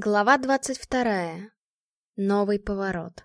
Глава 22. Новый поворот.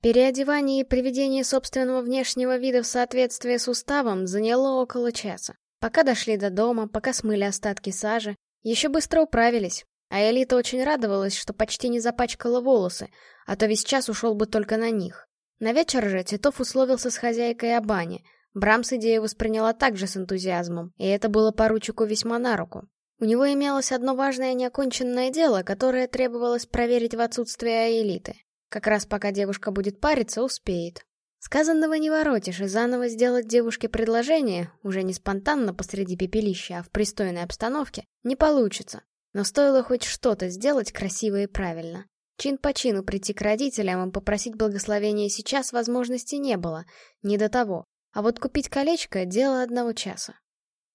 Переодевание и приведение собственного внешнего вида в соответствие с уставом заняло около часа. Пока дошли до дома, пока смыли остатки сажи, еще быстро управились, а Элита очень радовалась, что почти не запачкала волосы, а то весь час ушел бы только на них. На вечер же Титов условился с хозяйкой о бане. Брамс идею восприняла также с энтузиазмом, и это было поручику весьма на руку. У него имелось одно важное неоконченное дело, которое требовалось проверить в отсутствие Аэлиты. Как раз пока девушка будет париться, успеет. Сказанного не воротишь, и заново сделать девушке предложение, уже не спонтанно посреди пепелища, а в пристойной обстановке, не получится. Но стоило хоть что-то сделать красиво и правильно. Чин по чину прийти к родителям и попросить благословения сейчас возможности не было, не до того. А вот купить колечко — дело одного часа.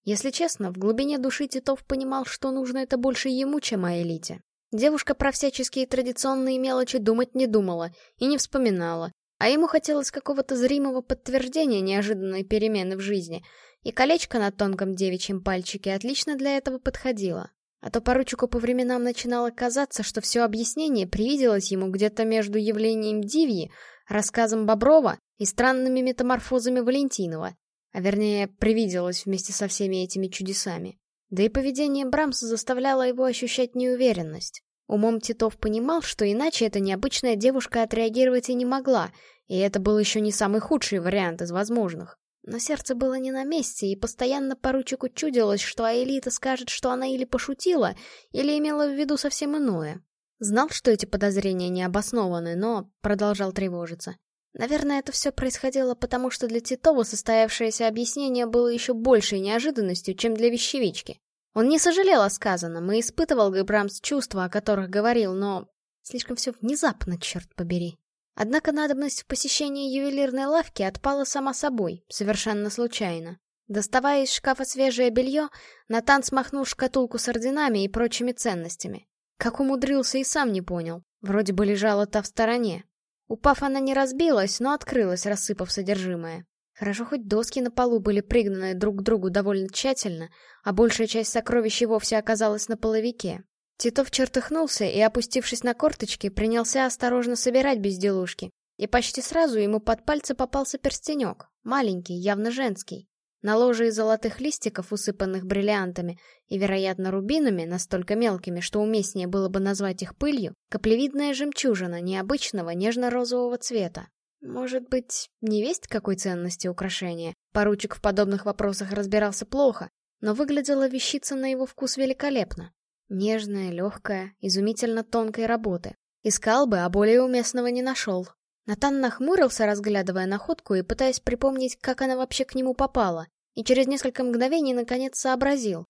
Если честно, в глубине души Титов понимал, что нужно это больше ему, чем Аэлите. Девушка про всяческие традиционные мелочи думать не думала и не вспоминала, а ему хотелось какого-то зримого подтверждения неожиданной перемены в жизни, и колечко на тонком девичьем пальчике отлично для этого подходило. А то поручику по временам начинало казаться, что все объяснение привиделось ему где-то между явлением Дивьи, рассказом Боброва и странными метаморфозами Валентинова, а вернее, привиделось вместе со всеми этими чудесами. Да и поведение Брамса заставляло его ощущать неуверенность. Умом Титов понимал, что иначе эта необычная девушка отреагировать и не могла, и это был еще не самый худший вариант из возможных. Но сердце было не на месте, и постоянно поручику чудилось, что Аэлита скажет, что она или пошутила, или имела в виду совсем иное. Знал, что эти подозрения не обоснованы, но продолжал тревожиться. Наверное, это все происходило потому, что для Титова состоявшееся объяснение было еще большей неожиданностью, чем для вещевички. Он не сожалел о сказанном и испытывал Габрамс чувства, о которых говорил, но слишком все внезапно, черт побери. Однако надобность в посещении ювелирной лавки отпала сама собой, совершенно случайно. Доставая из шкафа свежее белье, Натан смахнул шкатулку с орденами и прочими ценностями. Как умудрился и сам не понял. Вроде бы лежала та в стороне. Упав, она не разбилась, но открылась, рассыпав содержимое. Хорошо, хоть доски на полу были пригнаны друг к другу довольно тщательно, а большая часть сокровищ вовсе оказалась на половике. Титов чертыхнулся и, опустившись на корточки, принялся осторожно собирать безделушки. И почти сразу ему под пальцы попался перстенек, маленький, явно женский. На ложе из золотых листиков, усыпанных бриллиантами и, вероятно, рубинами, настолько мелкими, что уместнее было бы назвать их пылью, каплевидная жемчужина необычного нежно-розового цвета. Может быть, не весть какой ценности украшения? Поручик в подобных вопросах разбирался плохо, но выглядела вещица на его вкус великолепно. Нежная, легкая, изумительно тонкой работы. Искал бы, а более уместного не нашел. Натан нахмурился, разглядывая находку и пытаясь припомнить, как она вообще к нему попала, и через несколько мгновений наконец сообразил.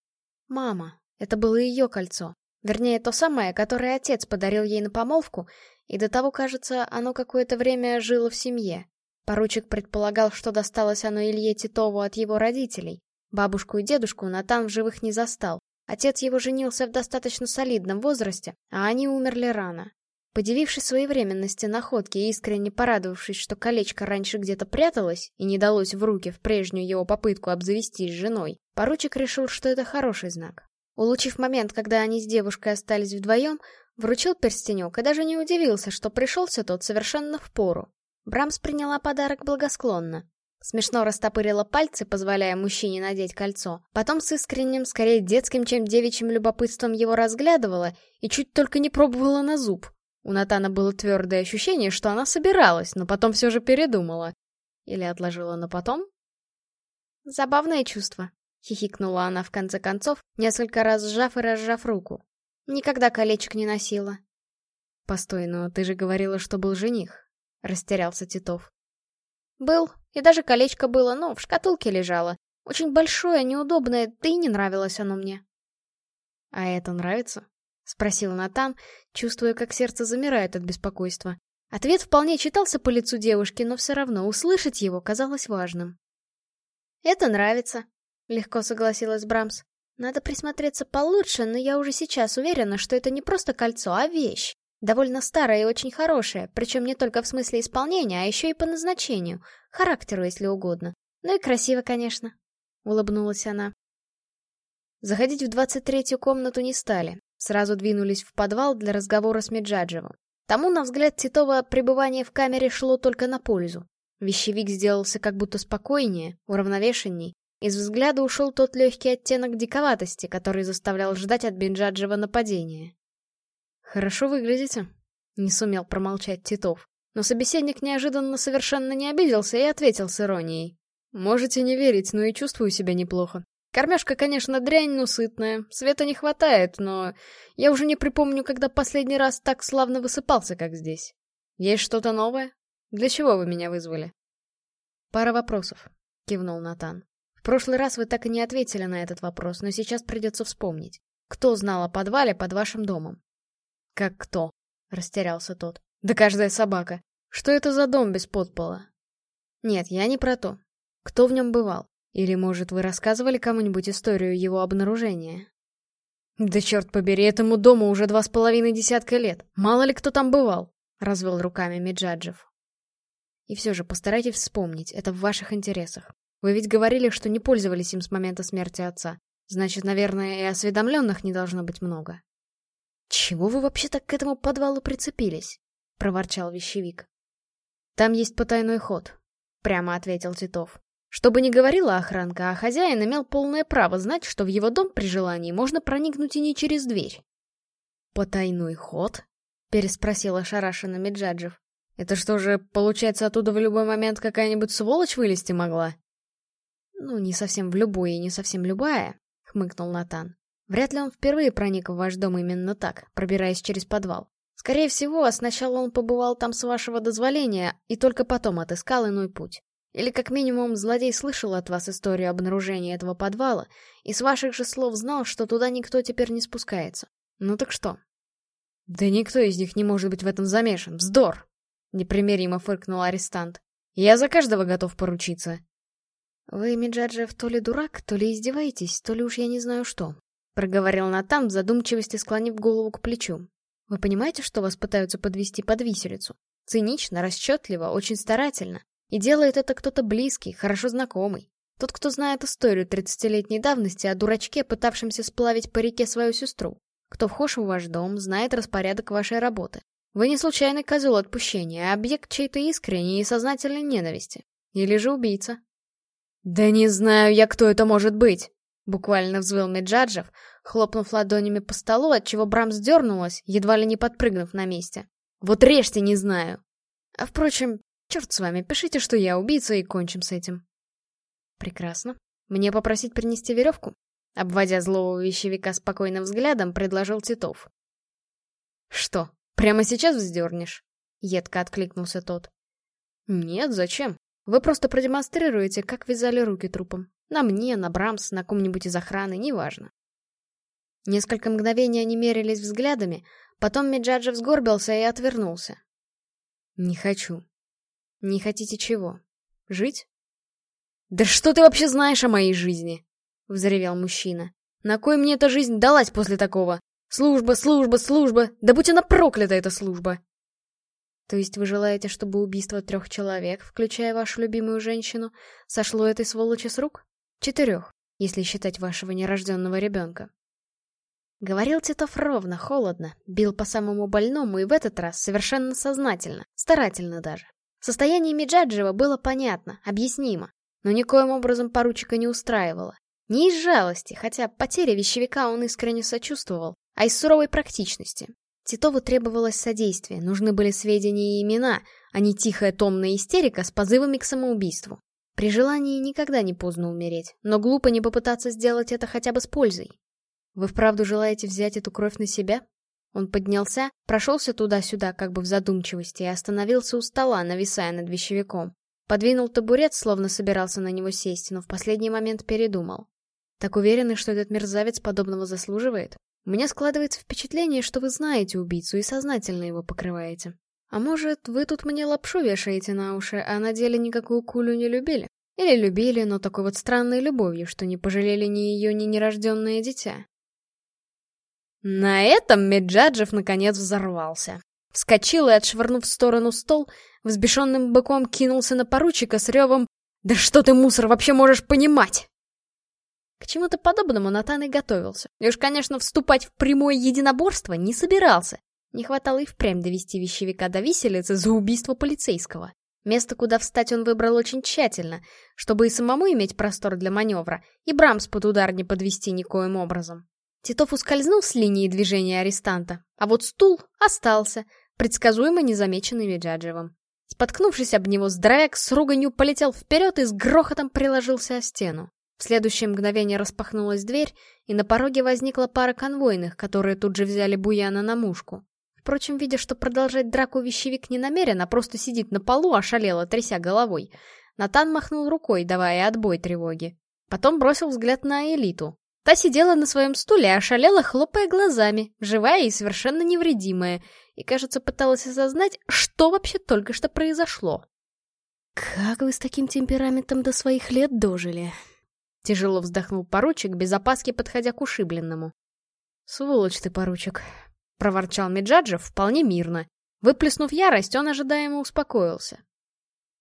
Мама. Это было ее кольцо. Вернее, то самое, которое отец подарил ей на помолвку, и до того, кажется, оно какое-то время жило в семье. Поручик предполагал, что досталось оно Илье Титову от его родителей. Бабушку и дедушку Натан в живых не застал. Отец его женился в достаточно солидном возрасте, а они умерли рано. Подивившись своевременности находки и искренне порадовавшись, что колечко раньше где-то пряталось и не далось в руки в прежнюю его попытку обзавестись женой, поручик решил, что это хороший знак. Улучив момент, когда они с девушкой остались вдвоем, вручил перстенек и даже не удивился, что пришелся тот совершенно в пору. Брамс приняла подарок благосклонно. Смешно растопырила пальцы, позволяя мужчине надеть кольцо. Потом с искренним, скорее детским, чем девичьим любопытством его разглядывала и чуть только не пробовала на зуб. У Натана было твердое ощущение, что она собиралась, но потом все же передумала. Или отложила на потом? Забавное чувство, хихикнула она в конце концов, несколько раз сжав и разжав руку. Никогда колечек не носила. Постой, но ты же говорила, что был жених, растерялся Титов. Был, и даже колечко было, но в шкатулке лежало. Очень большое, неудобное, да и не нравилось оно мне. А это нравится? — спросил Натан, чувствуя, как сердце замирает от беспокойства. Ответ вполне читался по лицу девушки, но все равно услышать его казалось важным. «Это нравится», — легко согласилась Брамс. «Надо присмотреться получше, но я уже сейчас уверена, что это не просто кольцо, а вещь. Довольно старая и очень хорошая, причем не только в смысле исполнения, а еще и по назначению, характеру, если угодно. Ну и красиво, конечно», — улыбнулась она. Заходить в двадцать третью комнату не стали. Сразу двинулись в подвал для разговора с Меджаджевым. Тому, на взгляд Титова, пребывание в камере шло только на пользу. Вещевик сделался как будто спокойнее, уравновешенней. Из взгляда ушел тот легкий оттенок диковатости, который заставлял ждать от Бенджаджева нападения. «Хорошо выглядите», — не сумел промолчать Титов. Но собеседник неожиданно совершенно не обиделся и ответил с иронией. «Можете не верить, но и чувствую себя неплохо. Кормежка, конечно, дрянь, но сытная. Света не хватает, но я уже не припомню, когда последний раз так славно высыпался, как здесь. Есть что-то новое? Для чего вы меня вызвали?» «Пара вопросов», — кивнул Натан. «В прошлый раз вы так и не ответили на этот вопрос, но сейчас придется вспомнить. Кто знал о подвале под вашим домом?» «Как кто?» — растерялся тот. «Да каждая собака. Что это за дом без подпола?» «Нет, я не про то. Кто в нем бывал? Или, может, вы рассказывали кому-нибудь историю его обнаружения?» «Да черт побери, этому дому уже два с половиной десятка лет. Мало ли кто там бывал», — развел руками Меджаджев. «И все же постарайтесь вспомнить, это в ваших интересах. Вы ведь говорили, что не пользовались им с момента смерти отца. Значит, наверное, и осведомленных не должно быть много». «Чего вы вообще так к этому подвалу прицепились?» — проворчал вещевик. «Там есть потайной ход», — прямо ответил Титов. Что бы ни говорила охранка, а хозяин имел полное право знать, что в его дом при желании можно проникнуть и не через дверь. «Потайной ход?» — переспросил ошарашенно Меджаджев. «Это что же, получается, оттуда в любой момент какая-нибудь сволочь вылезти могла?» «Ну, не совсем в любой и не совсем любая», — хмыкнул Натан. Вряд ли он впервые проник в ваш дом именно так, пробираясь через подвал. Скорее всего, сначала он побывал там с вашего дозволения, и только потом отыскал иной путь. Или как минимум злодей слышал от вас историю обнаружения этого подвала, и с ваших же слов знал, что туда никто теперь не спускается. Ну так что? Да никто из них не может быть в этом замешан, вздор! Непримиримо фыркнул арестант. Я за каждого готов поручиться. Вы, Миджаджев, то ли дурак, то ли издеваетесь, то ли уж я не знаю что. Проговорил Натан в задумчивости, склонив голову к плечу. Вы понимаете, что вас пытаются подвести под виселицу? Цинично, расчетливо, очень старательно. И делает это кто-то близкий, хорошо знакомый. Тот, кто знает историю тридцатилетней давности о дурачке, пытавшемся сплавить по реке свою сестру. Кто вхож в ваш дом, знает распорядок вашей работы. Вы не случайный козел отпущения, а объект чьей-то искренней и сознательной ненависти. Или же убийца. «Да не знаю я, кто это может быть!» Буквально взвыл Меджаджев, хлопнув ладонями по столу, отчего Брам сдернулась, едва ли не подпрыгнув на месте. «Вот режьте, не знаю!» А впрочем, черт с вами, пишите, что я убийца, и кончим с этим. Прекрасно. Мне попросить принести веревку? Обводя злого вещевика спокойным взглядом, предложил Титов. «Что, прямо сейчас вздернешь?» — едко откликнулся тот. «Нет, зачем? Вы просто продемонстрируете, как вязали руки трупом. На мне, на Брамс, на ком-нибудь из охраны, неважно. Несколько мгновений они мерились взглядами, потом Меджаджев сгорбился и отвернулся. «Не хочу». «Не хотите чего? Жить?» «Да что ты вообще знаешь о моей жизни?» — взревел мужчина. «На кой мне эта жизнь далась после такого? Служба, служба, служба! Да будь она проклята, эта служба!» «То есть вы желаете, чтобы убийство трех человек, включая вашу любимую женщину, сошло этой сволочи с рук?» Четырех, если считать вашего нерожденного ребенка. Говорил Титов ровно, холодно, бил по самому больному и в этот раз совершенно сознательно, старательно даже. Состояние Миджаджева было понятно, объяснимо, но никоим образом поручика не устраивало. Не из жалости, хотя потеря вещевика он искренне сочувствовал, а из суровой практичности. Титову требовалось содействие, нужны были сведения и имена, а не тихая томная истерика с позывами к самоубийству. При желании никогда не поздно умереть, но глупо не попытаться сделать это хотя бы с пользой. Вы вправду желаете взять эту кровь на себя? Он поднялся, прошелся туда-сюда, как бы в задумчивости, и остановился у стола, нависая над вещевиком. Подвинул табурет, словно собирался на него сесть, но в последний момент передумал. Так уверены, что этот мерзавец подобного заслуживает? У меня складывается впечатление, что вы знаете убийцу и сознательно его покрываете. А может, вы тут мне лапшу вешаете на уши, а на деле никакую кулю не любили? Или любили, но такой вот странной любовью, что не пожалели ни ее, ни нерожденное дитя? На этом Меджаджев наконец взорвался. Вскочил и, отшвырнув в сторону стол, взбешенным быком кинулся на поручика с ревом «Да что ты, мусор, вообще можешь понимать?» К чему-то подобному Натан и готовился. И уж, конечно, вступать в прямое единоборство не собирался. Не хватало и впрямь довести вещевика до виселицы за убийство полицейского. Место, куда встать, он выбрал очень тщательно, чтобы и самому иметь простор для маневра, и Брамс под удар не подвести никоим образом. Титов ускользнул с линии движения арестанта, а вот стул остался, предсказуемо незамеченный Меджаджевым. Споткнувшись об него, Здрек с руганью полетел вперед и с грохотом приложился о стену. В следующее мгновение распахнулась дверь, и на пороге возникла пара конвойных, которые тут же взяли Буяна на мушку. Впрочем, видя, что продолжать драку вещевик не намерен, а просто сидит на полу, ошалело, тряся головой, Натан махнул рукой, давая отбой тревоги. Потом бросил взгляд на элиту. Та сидела на своем стуле, ошалела, хлопая глазами, живая и совершенно невредимая, и, кажется, пыталась осознать, что вообще только что произошло. «Как вы с таким темпераментом до своих лет дожили?» Тяжело вздохнул поручик, без опаски подходя к ушибленному. «Сволочь ты, поручик!» — проворчал Меджаджев вполне мирно. Выплеснув ярость, он ожидаемо успокоился.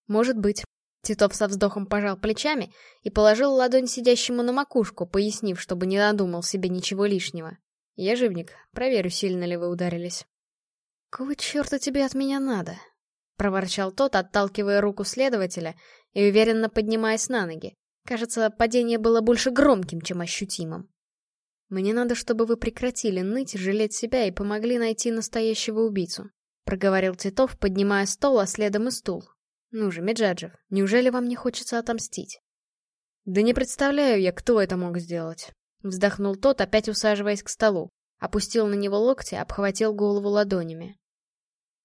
«Может быть». Титов со вздохом пожал плечами и положил ладонь сидящему на макушку, пояснив, чтобы не надумал себе ничего лишнего. «Ежевник, проверю, сильно ли вы ударились». «Какого черта тебе от меня надо?» — проворчал тот, отталкивая руку следователя и уверенно поднимаясь на ноги. Кажется, падение было больше громким, чем ощутимым. «Мне надо, чтобы вы прекратили ныть, жалеть себя и помогли найти настоящего убийцу», — проговорил Титов, поднимая стол, а следом и стул. «Ну же, Меджаджев, неужели вам не хочется отомстить?» «Да не представляю я, кто это мог сделать», — вздохнул тот, опять усаживаясь к столу. Опустил на него локти, обхватил голову ладонями.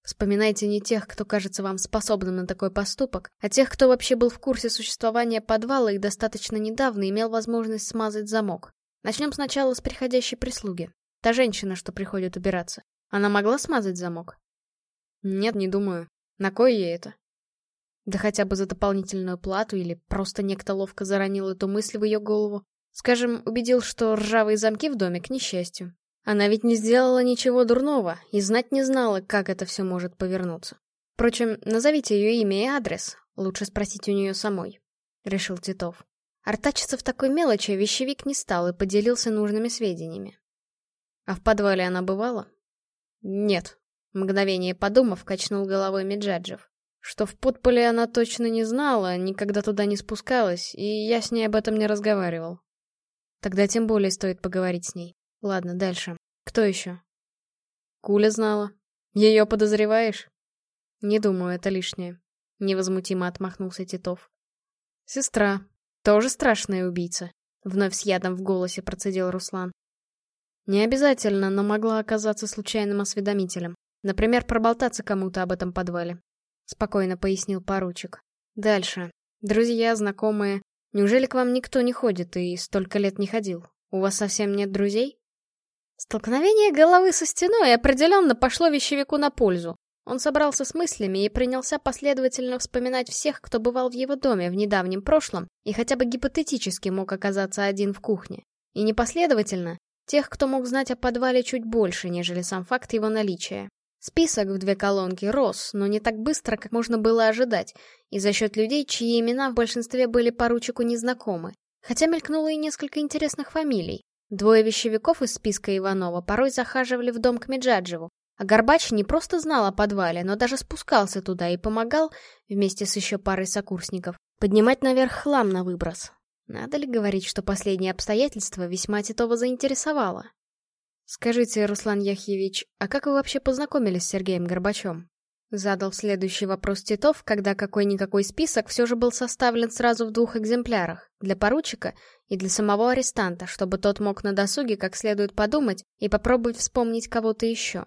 Вспоминайте не тех, кто кажется вам способным на такой поступок, а тех, кто вообще был в курсе существования подвала и достаточно недавно имел возможность смазать замок. Начнем сначала с приходящей прислуги. Та женщина, что приходит убираться. Она могла смазать замок? Нет, не думаю. На кой ей это? Да хотя бы за дополнительную плату или просто некто ловко заронил эту мысль в ее голову. Скажем, убедил, что ржавые замки в доме к несчастью. Она ведь не сделала ничего дурного и знать не знала, как это все может повернуться. Впрочем, назовите ее имя и адрес, лучше спросить у нее самой, — решил Титов. Артачиться в такой мелочи вещевик не стал и поделился нужными сведениями. А в подвале она бывала? Нет. Мгновение подумав, качнул головой Меджаджев. Что в подполе она точно не знала, никогда туда не спускалась, и я с ней об этом не разговаривал. Тогда тем более стоит поговорить с ней. Ладно, дальше. Кто еще? Куля знала. Ее подозреваешь? Не думаю, это лишнее. Невозмутимо отмахнулся Титов. Сестра. Тоже страшная убийца. Вновь с ядом в голосе процедил Руслан. Не обязательно, но могла оказаться случайным осведомителем. Например, проболтаться кому-то об этом подвале. Спокойно пояснил поручик. Дальше. Друзья, знакомые. Неужели к вам никто не ходит и столько лет не ходил? У вас совсем нет друзей? Столкновение головы со стеной определенно пошло вещевику на пользу. Он собрался с мыслями и принялся последовательно вспоминать всех, кто бывал в его доме в недавнем прошлом и хотя бы гипотетически мог оказаться один в кухне. И непоследовательно тех, кто мог знать о подвале чуть больше, нежели сам факт его наличия. Список в две колонки рос, но не так быстро, как можно было ожидать, и за счет людей, чьи имена в большинстве были поручику незнакомы. Хотя мелькнуло и несколько интересных фамилий. Двое вещевиков из списка Иванова порой захаживали в дом к Меджаджеву, а Горбач не просто знал о подвале, но даже спускался туда и помогал, вместе с еще парой сокурсников, поднимать наверх хлам на выброс. Надо ли говорить, что последнее обстоятельство весьма Титова заинтересовало? «Скажите, Руслан Яхьевич, а как вы вообще познакомились с Сергеем Горбачем?» Задал следующий вопрос Титов, когда какой-никакой список все же был составлен сразу в двух экземплярах, для поручика и для самого арестанта, чтобы тот мог на досуге как следует подумать и попробовать вспомнить кого-то еще.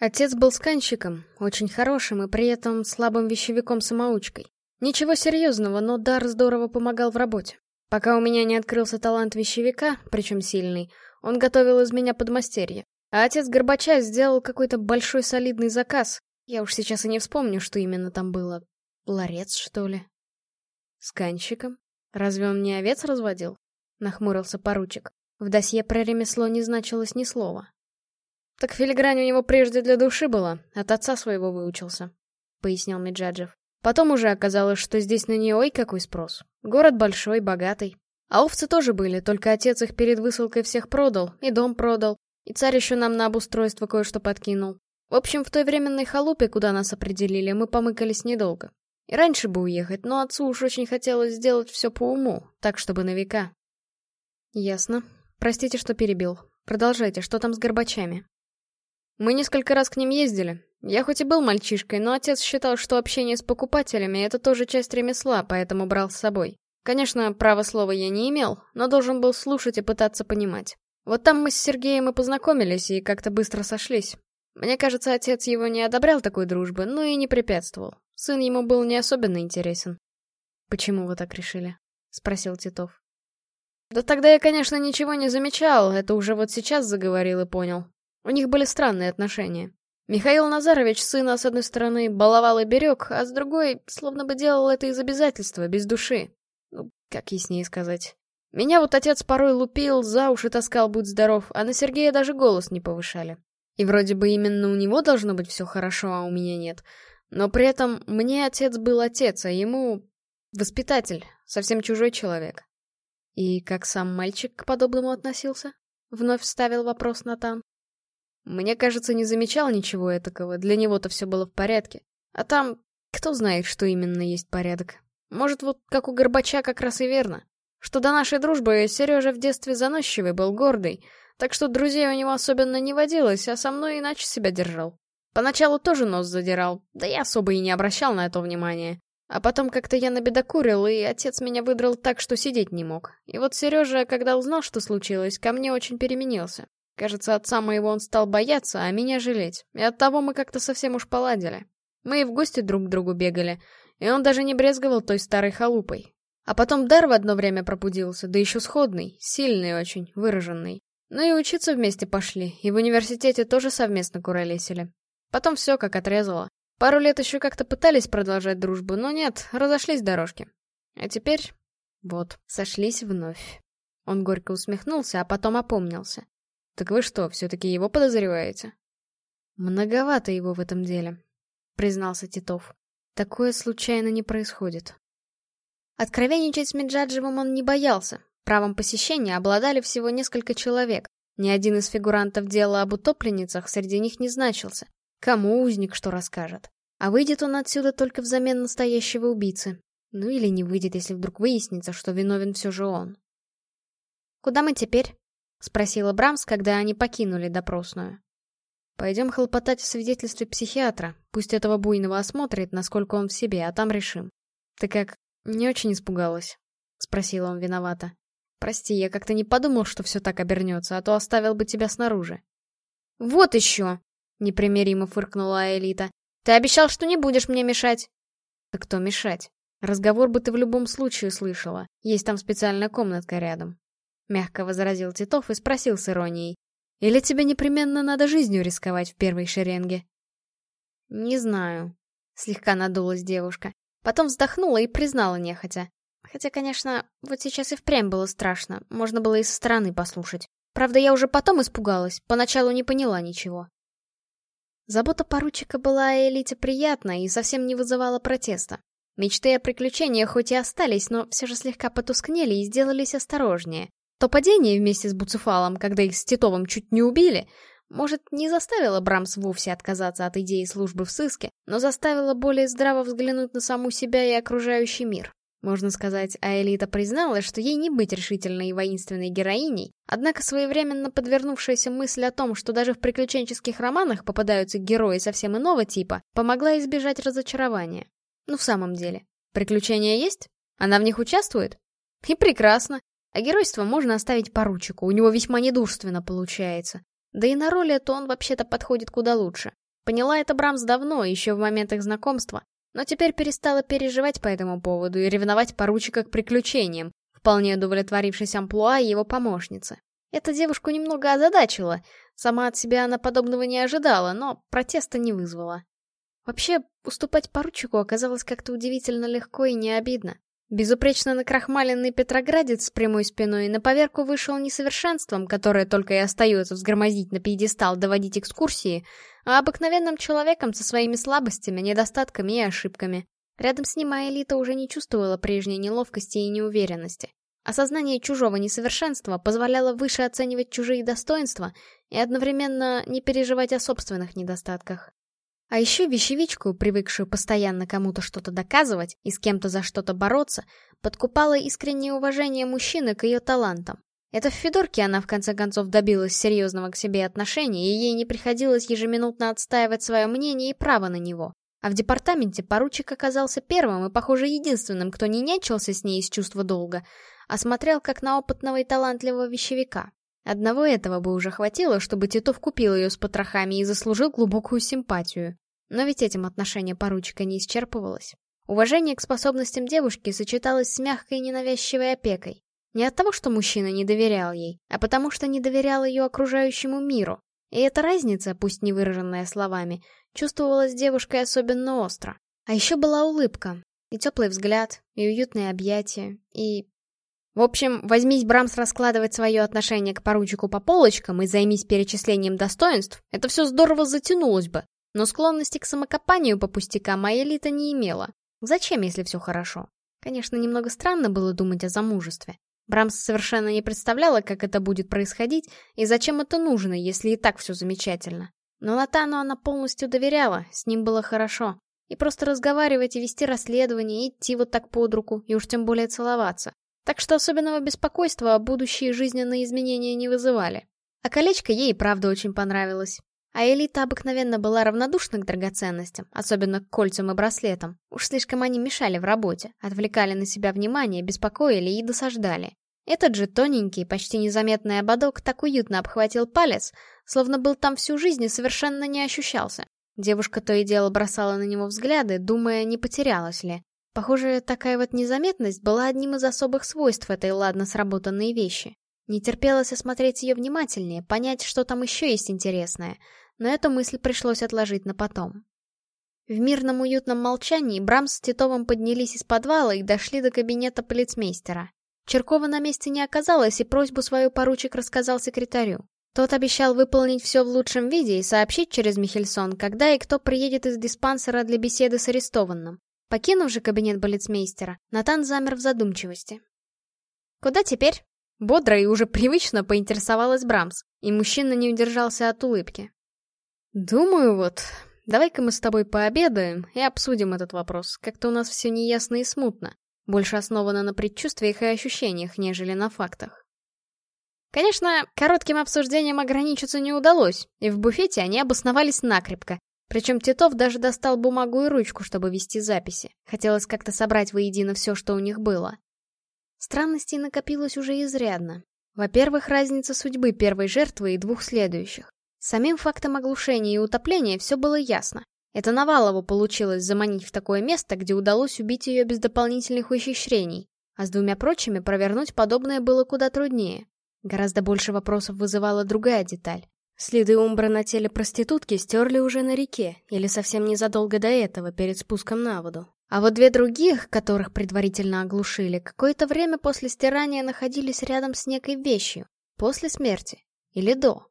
Отец был сканщиком, очень хорошим и при этом слабым вещевиком-самоучкой. Ничего серьезного, но дар здорово помогал в работе. Пока у меня не открылся талант вещевика, причем сильный, он готовил из меня подмастерье. А отец Горбача сделал какой-то большой солидный заказ, я уж сейчас и не вспомню, что именно там было. Ларец, что ли? С канщиком? Разве он не овец разводил? Нахмурился поручик. В досье про ремесло не значилось ни слова. Так филигрань у него прежде для души была, от отца своего выучился, пояснил Меджаджев. Потом уже оказалось, что здесь на нее ой какой спрос. Город большой, богатый. А овцы тоже были, только отец их перед высылкой всех продал, и дом продал, и царь еще нам на обустройство кое-что подкинул. В общем, в той временной халупе, куда нас определили, мы помыкались недолго. И раньше бы уехать, но отцу уж очень хотелось сделать все по уму, так, чтобы на века. Ясно. Простите, что перебил. Продолжайте, что там с горбачами? Мы несколько раз к ним ездили. Я хоть и был мальчишкой, но отец считал, что общение с покупателями — это тоже часть ремесла, поэтому брал с собой. Конечно, право слова я не имел, но должен был слушать и пытаться понимать. Вот там мы с Сергеем и познакомились, и как-то быстро сошлись. Мне кажется, отец его не одобрял такой дружбы, но и не препятствовал. Сын ему был не особенно интересен. «Почему вы так решили?» — спросил Титов. «Да тогда я, конечно, ничего не замечал, это уже вот сейчас заговорил и понял. У них были странные отношения. Михаил Назарович сына, с одной стороны, баловал и берег, а с другой, словно бы делал это из обязательства, без души. Как яснее сказать. Меня вот отец порой лупил, за уши таскал, будь здоров, а на Сергея даже голос не повышали. И вроде бы именно у него должно быть все хорошо, а у меня нет. Но при этом мне отец был отец, а ему... воспитатель, совсем чужой человек. И как сам мальчик к подобному относился? Вновь вставил вопрос Натан. Мне кажется, не замечал ничего этакого, для него-то все было в порядке. А там, кто знает, что именно есть порядок. Может, вот как у Горбача как раз и верно. Что до нашей дружбы Сережа в детстве заносчивый был, гордый, так что друзей у него особенно не водилось, а со мной иначе себя держал. Поначалу тоже нос задирал, да я особо и не обращал на это внимания. А потом как-то я набедокурил, и отец меня выдрал так, что сидеть не мог. И вот Сережа, когда узнал, что случилось, ко мне очень переменился. Кажется, отца моего он стал бояться, а меня жалеть. И оттого мы как-то совсем уж поладили. Мы и в гости друг к другу бегали, и он даже не брезговал той старой халупой. А потом дар в одно время пробудился, да еще сходный, сильный очень, выраженный. Ну и учиться вместе пошли, и в университете тоже совместно куролесили. Потом все как отрезало. Пару лет еще как-то пытались продолжать дружбу, но нет, разошлись дорожки. А теперь... Вот, сошлись вновь. Он горько усмехнулся, а потом опомнился. Так вы что, все-таки его подозреваете? Многовато его в этом деле, признался Титов. Такое случайно не происходит. Откровенничать с Меджаджевым он не боялся, Правом посещения обладали всего несколько человек. Ни один из фигурантов дела об утопленницах среди них не значился. Кому узник что расскажет? А выйдет он отсюда только взамен настоящего убийцы. Ну или не выйдет, если вдруг выяснится, что виновен все же он. «Куда мы теперь?» — спросила Брамс, когда они покинули допросную. «Пойдем хлопотать о свидетельстве психиатра. Пусть этого буйного осмотрит, насколько он в себе, а там решим. Ты как, не очень испугалась?» — спросила он виновато. Прости, я как-то не подумал, что все так обернется, а то оставил бы тебя снаружи. Вот еще! Непримиримо фыркнула Элита. Ты обещал, что не будешь мне мешать. Да кто мешать? Разговор бы ты в любом случае слышала. Есть там специальная комнатка рядом. Мягко возразил Титов и спросил с иронией. Или тебе непременно надо жизнью рисковать в первой шеренге? Не знаю. Слегка надулась девушка. Потом вздохнула и признала нехотя. Хотя, конечно, вот сейчас и впрямь было страшно, можно было и со стороны послушать. Правда, я уже потом испугалась, поначалу не поняла ничего. Забота поручика была Элите приятна и совсем не вызывала протеста. Мечты о приключениях хоть и остались, но все же слегка потускнели и сделались осторожнее. То падение вместе с Буцефалом, когда их с Титовым чуть не убили, может, не заставило Брамс вовсе отказаться от идеи службы в сыске, но заставило более здраво взглянуть на саму себя и окружающий мир. Можно сказать, Аэлита призналась, что ей не быть решительной и воинственной героиней, однако своевременно подвернувшаяся мысль о том, что даже в приключенческих романах попадаются герои совсем иного типа, помогла избежать разочарования. Ну в самом деле, приключения есть? Она в них участвует? И прекрасно. А геройство можно оставить поручику, у него весьма недурственно получается. Да и на роли это он вообще-то подходит куда лучше. Поняла это Брамс давно, еще в момент их знакомства, но теперь перестала переживать по этому поводу и ревновать поручика к приключениям, вполне удовлетворившись амплуа его помощницы. Эта девушку немного озадачила, сама от себя она подобного не ожидала, но протеста не вызвала. Вообще, уступать поручику оказалось как-то удивительно легко и не обидно. Безупречно накрахмаленный Петроградец с прямой спиной на поверку вышел несовершенством, которое только и остается взгромозить на пьедестал, доводить экскурсии, а обыкновенным человеком со своими слабостями, недостатками и ошибками. Рядом с ним Аэлита уже не чувствовала прежней неловкости и неуверенности. Осознание чужого несовершенства позволяло выше оценивать чужие достоинства и одновременно не переживать о собственных недостатках. А еще вещевичку, привыкшую постоянно кому-то что-то доказывать и с кем-то за что-то бороться, подкупало искреннее уважение мужчины к ее талантам. Это в Федорке она в конце концов добилась серьезного к себе отношения, и ей не приходилось ежеминутно отстаивать свое мнение и право на него. А в департаменте поручик оказался первым и, похоже, единственным, кто не нянчился с ней из чувства долга, а смотрел как на опытного и талантливого вещевика. Одного этого бы уже хватило, чтобы Титов купил ее с потрохами и заслужил глубокую симпатию. Но ведь этим отношение поручика не исчерпывалось. Уважение к способностям девушки сочеталось с мягкой ненавязчивой опекой. Не от того, что мужчина не доверял ей, а потому что не доверял ее окружающему миру. И эта разница, пусть не выраженная словами, чувствовалась девушкой особенно остро. А еще была улыбка, и теплый взгляд, и уютные объятия, и... В общем, возьмись Брамс раскладывать свое отношение к поручику по полочкам и займись перечислением достоинств, это все здорово затянулось бы. Но склонности к самокопанию по пустякам моя элита не имела. Зачем, если все хорошо? Конечно, немного странно было думать о замужестве. Брамс совершенно не представляла, как это будет происходить и зачем это нужно, если и так все замечательно. Но Натану она полностью доверяла, с ним было хорошо. И просто разговаривать и вести расследование, и идти вот так под руку, и уж тем более целоваться. Так что особенного беспокойства будущие жизненные изменения не вызывали. А колечко ей правда очень понравилось. А Элита обыкновенно была равнодушна к драгоценностям, особенно к кольцам и браслетам. Уж слишком они мешали в работе, отвлекали на себя внимание, беспокоили и досаждали. Этот же тоненький, почти незаметный ободок так уютно обхватил палец, словно был там всю жизнь и совершенно не ощущался. Девушка то и дело бросала на него взгляды, думая, не потерялась ли. Похоже, такая вот незаметность была одним из особых свойств этой ладно сработанной вещи. Не терпелось осмотреть ее внимательнее, понять, что там еще есть интересное, но эту мысль пришлось отложить на потом. В мирном уютном молчании Брамс с Титовым поднялись из подвала и дошли до кабинета полицмейстера. Черкова на месте не оказалось, и просьбу свою поручик рассказал секретарю. Тот обещал выполнить все в лучшем виде и сообщить через Михельсон, когда и кто приедет из диспансера для беседы с арестованным. Покинув же кабинет балетмейстера, Натан замер в задумчивости. «Куда теперь?» Бодро и уже привычно поинтересовалась Брамс, и мужчина не удержался от улыбки. «Думаю, вот, давай-ка мы с тобой пообедаем и обсудим этот вопрос. Как-то у нас все неясно и смутно. Больше основано на предчувствиях и ощущениях, нежели на фактах». Конечно, коротким обсуждением ограничиться не удалось, и в буфете они обосновались накрепко. Причем Титов даже достал бумагу и ручку, чтобы вести записи. Хотелось как-то собрать воедино все, что у них было. Странностей накопилось уже изрядно. Во-первых, разница судьбы первой жертвы и двух следующих. Самим фактом оглушения и утопления все было ясно. Это Навалову получилось заманить в такое место, где удалось убить ее без дополнительных ухищрений, а с двумя прочими провернуть подобное было куда труднее. Гораздо больше вопросов вызывала другая деталь. Следы Умбра на теле проститутки стерли уже на реке, или совсем незадолго до этого, перед спуском на воду. А вот две других, которых предварительно оглушили, какое-то время после стирания находились рядом с некой вещью. После смерти. Или до.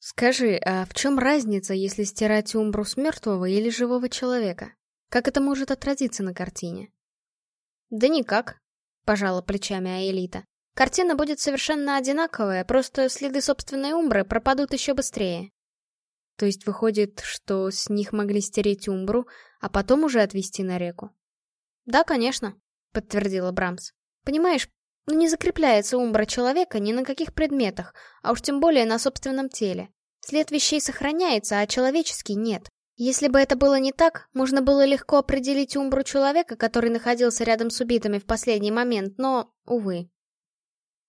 Скажи, а в чем разница, если стирать умбру с мертвого или живого человека? Как это может отразиться на картине? Да никак, пожала плечами Аэлита. Картина будет совершенно одинаковая, просто следы собственной умбры пропадут еще быстрее. То есть выходит, что с них могли стереть Умбру, а потом уже отвезти на реку? Да, конечно, подтвердила Брамс. Понимаешь, ну не закрепляется Умбра человека ни на каких предметах, а уж тем более на собственном теле. След вещей сохраняется, а человеческий нет. Если бы это было не так, можно было легко определить Умбру человека, который находился рядом с убитыми в последний момент, но, увы.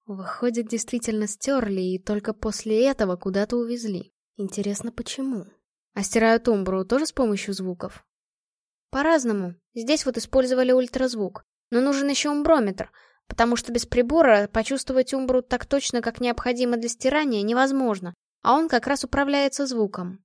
Выходит, действительно стерли и только после этого куда-то увезли. Интересно, почему? А стирают умбру тоже с помощью звуков? По-разному. Здесь вот использовали ультразвук. Но нужен еще умброметр, потому что без прибора почувствовать умбру так точно, как необходимо для стирания, невозможно. А он как раз управляется звуком.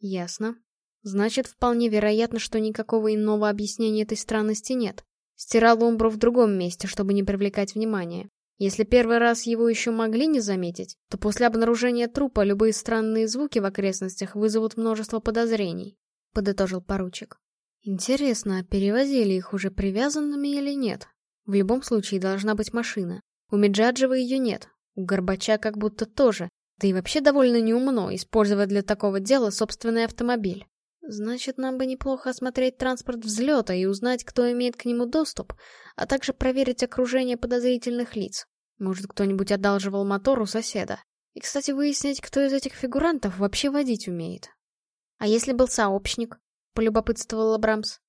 Ясно. Значит, вполне вероятно, что никакого иного объяснения этой странности нет. Стирал умбру в другом месте, чтобы не привлекать внимания. Если первый раз его еще могли не заметить, то после обнаружения трупа любые странные звуки в окрестностях вызовут множество подозрений, подытожил поручик. Интересно, перевозили их уже привязанными или нет? В любом случае должна быть машина. У Меджаджева ее нет, у Горбача как будто тоже, да и вообще довольно неумно использовать для такого дела собственный автомобиль. Значит, нам бы неплохо осмотреть транспорт взлета и узнать, кто имеет к нему доступ, а также проверить окружение подозрительных лиц. Может, кто-нибудь одалживал мотор у соседа. И, кстати, выяснить, кто из этих фигурантов вообще водить умеет. «А если был сообщник?» — полюбопытствовал Абрамс.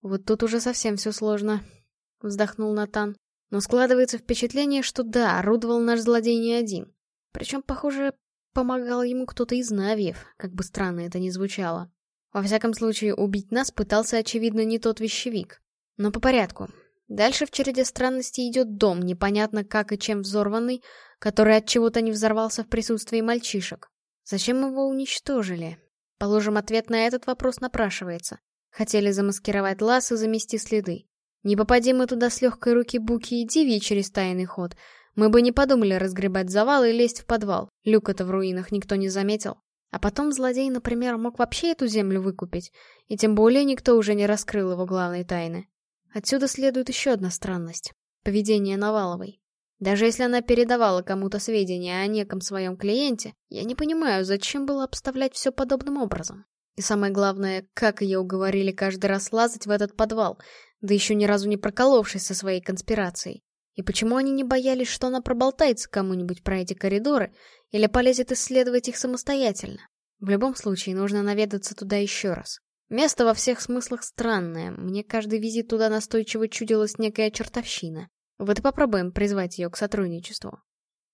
«Вот тут уже совсем все сложно», — вздохнул Натан. «Но складывается впечатление, что да, орудовал наш злодей не один. Причем, похоже, помогал ему кто-то из Навиев, как бы странно это ни звучало. Во всяком случае, убить нас пытался, очевидно, не тот вещевик. Но по порядку. Дальше в череде странностей идет дом, непонятно как и чем взорванный, который от чего-то не взорвался в присутствии мальчишек. Зачем его уничтожили? Положим, ответ на этот вопрос напрашивается. Хотели замаскировать лаз и замести следы. Не попади мы туда с легкой руки Буки и Диви через тайный ход, мы бы не подумали разгребать завал и лезть в подвал. Люка-то в руинах никто не заметил. А потом злодей, например, мог вообще эту землю выкупить, и тем более никто уже не раскрыл его главной тайны. Отсюда следует еще одна странность — поведение Наваловой. Даже если она передавала кому-то сведения о неком своем клиенте, я не понимаю, зачем было обставлять все подобным образом. И самое главное, как ее уговорили каждый раз лазать в этот подвал, да еще ни разу не проколовшись со своей конспирацией. И почему они не боялись, что она проболтается кому-нибудь про эти коридоры или полезет исследовать их самостоятельно? В любом случае, нужно наведаться туда еще раз. Место во всех смыслах странное. Мне каждый визит туда настойчиво чудилась некая чертовщина. Вот и попробуем призвать ее к сотрудничеству.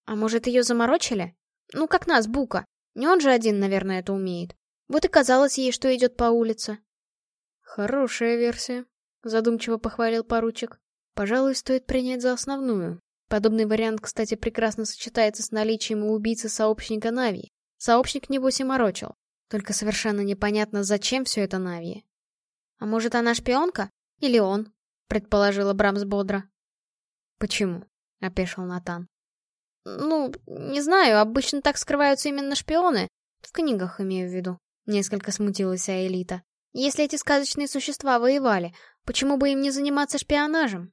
А может, ее заморочили? Ну, как нас, Бука. Не он же один, наверное, это умеет. Вот и казалось ей, что идет по улице. Хорошая версия, задумчиво похвалил поручик. Пожалуй, стоит принять за основную. Подобный вариант, кстати, прекрасно сочетается с наличием у убийцы сообщника Нави. Сообщник, небось, и морочил. Только совершенно непонятно, зачем все это Нави. «А может, она шпионка? Или он?» — предположила Брамс бодро. «Почему?» — опешил Натан. «Ну, не знаю, обычно так скрываются именно шпионы. В книгах имею в виду». Несколько смутилась Аэлита. «Если эти сказочные существа воевали, почему бы им не заниматься шпионажем?»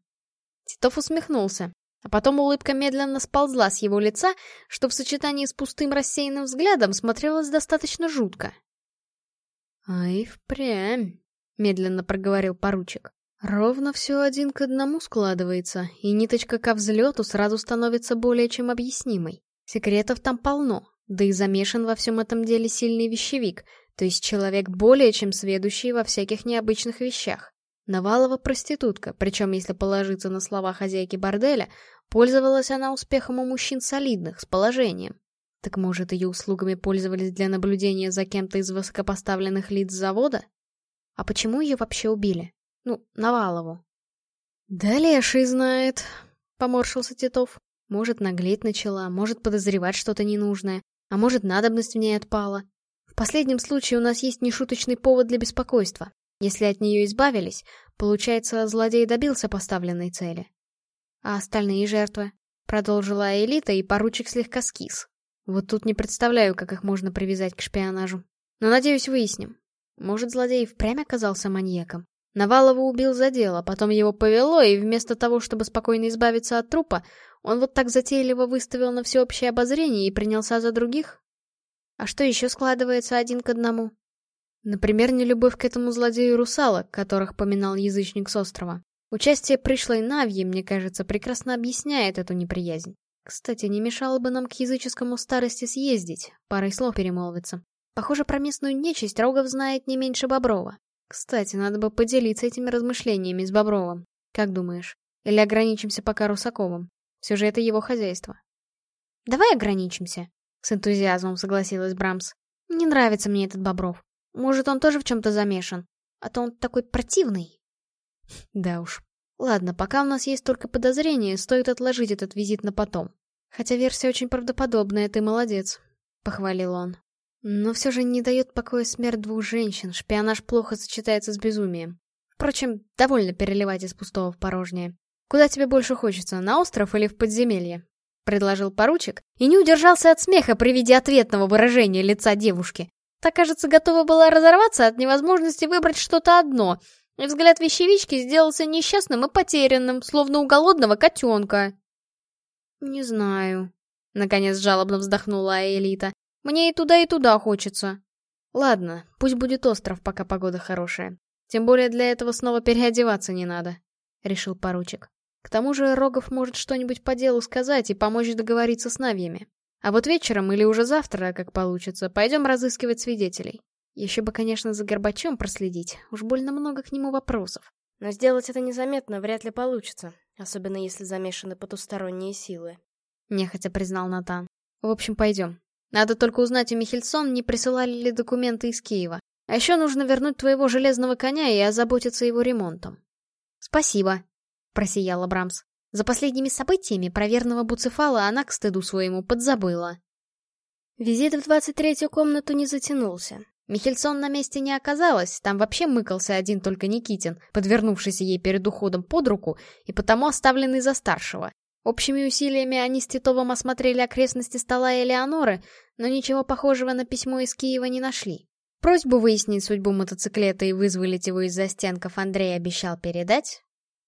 Титов усмехнулся, а потом улыбка медленно сползла с его лица, что в сочетании с пустым рассеянным взглядом смотрелось достаточно жутко. «Ай, впрямь», — медленно проговорил поручик. «Ровно все один к одному складывается, и ниточка ко взлету сразу становится более чем объяснимой. Секретов там полно, да и замешан во всем этом деле сильный вещевик, то есть человек более чем сведущий во всяких необычных вещах. Навалова проститутка, причем, если положиться на слова хозяйки борделя, пользовалась она успехом у мужчин солидных, с положением. Так может, ее услугами пользовались для наблюдения за кем-то из высокопоставленных лиц завода? А почему ее вообще убили? Ну, Навалову. Да леший знает, поморщился Титов. Может, наглеть начала, может, подозревать что-то ненужное, а может, надобность в ней отпала. В последнем случае у нас есть нешуточный повод для беспокойства. Если от нее избавились, получается, злодей добился поставленной цели. А остальные жертвы? Продолжила Элита, и поручик слегка скис. Вот тут не представляю, как их можно привязать к шпионажу. Но, надеюсь, выясним. Может, злодей впрямь оказался маньяком? Навалова убил за дело, потом его повело, и вместо того, чтобы спокойно избавиться от трупа, он вот так затейливо выставил на всеобщее обозрение и принялся за других? А что еще складывается один к одному? Например, нелюбовь к этому злодею русалок, которых поминал язычник с острова. Участие пришлой Навьи, мне кажется, прекрасно объясняет эту неприязнь. Кстати, не мешало бы нам к языческому старости съездить, парой слов перемолвиться. Похоже, про местную нечисть Рогов знает не меньше Боброва. Кстати, надо бы поделиться этими размышлениями с Бобровым. Как думаешь? Или ограничимся пока Русаковым? Все же это его хозяйство. «Давай ограничимся», — с энтузиазмом согласилась Брамс. «Не нравится мне этот Бобров. Может, он тоже в чем-то замешан? А то он такой противный. Да уж. Ладно, пока у нас есть только подозрение, стоит отложить этот визит на потом. Хотя версия очень правдоподобная, ты молодец, — похвалил он. Но все же не дает покоя смерть двух женщин, шпионаж плохо сочетается с безумием. Впрочем, довольно переливать из пустого в порожнее. Куда тебе больше хочется, на остров или в подземелье? Предложил поручик и не удержался от смеха при виде ответного выражения лица девушки. Та, кажется, готова была разорваться от невозможности выбрать что-то одно, и взгляд вещевички сделался несчастным и потерянным, словно у голодного котенка. «Не знаю», — наконец жалобно вздохнула Аэлита. «Мне и туда, и туда хочется». «Ладно, пусть будет остров, пока погода хорошая. Тем более для этого снова переодеваться не надо», — решил поручик. «К тому же Рогов может что-нибудь по делу сказать и помочь договориться с Навьями. А вот вечером или уже завтра, как получится, пойдем разыскивать свидетелей. Еще бы, конечно, за Горбачем проследить, уж больно много к нему вопросов. Но сделать это незаметно вряд ли получится, особенно если замешаны потусторонние силы. Нехотя признал Натан. В общем, пойдем. Надо только узнать у Михельсон, не присылали ли документы из Киева. А еще нужно вернуть твоего железного коня и озаботиться его ремонтом. Спасибо, просияла Брамс. За последними событиями про верного Буцефала она к стыду своему подзабыла. Визит в двадцать третью комнату не затянулся. Михельсон на месте не оказалось, там вообще мыкался один только Никитин, подвернувшийся ей перед уходом под руку и потому оставленный за старшего. Общими усилиями они с Титовым осмотрели окрестности стола Элеоноры, но ничего похожего на письмо из Киева не нашли. Просьбу выяснить судьбу мотоциклета и вызволить его из застенков Андрей обещал передать,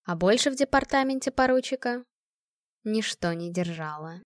а больше в департаменте поручика ничто не держало.